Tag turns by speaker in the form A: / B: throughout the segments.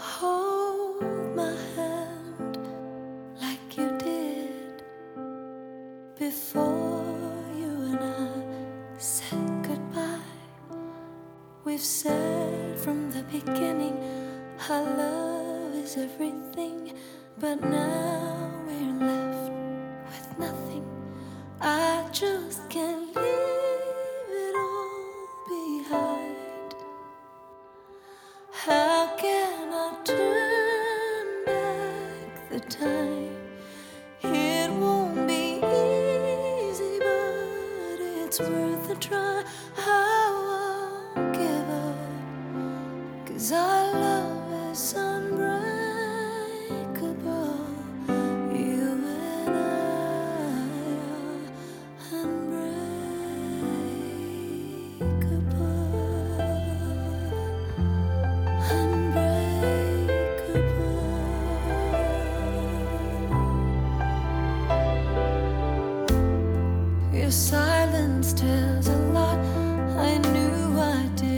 A: Hold my hand like you did before you and I said goodbye. We've said from the beginning our love is everything, but now we're left with nothing. I just time. It won't be easy, but it's worth a try. I'll give up, cause I silence tells a lot. I knew I did.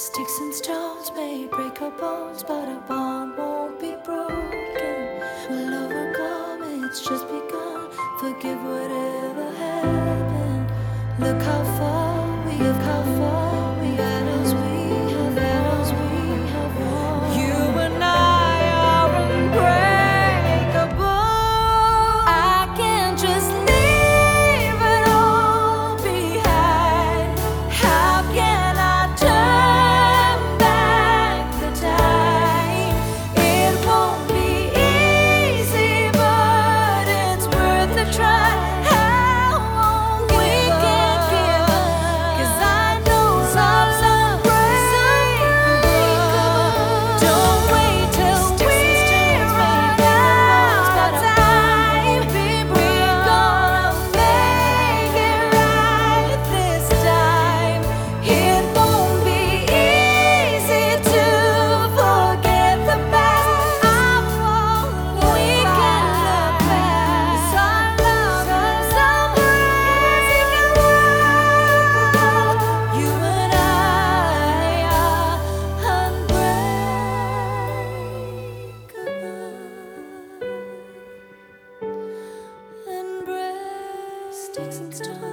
A: Sticks and stones may break our bones, but our bond won't be broken. We'll overcome, it's just begun. Forgive whatever happened. Look how far. sticks and stones.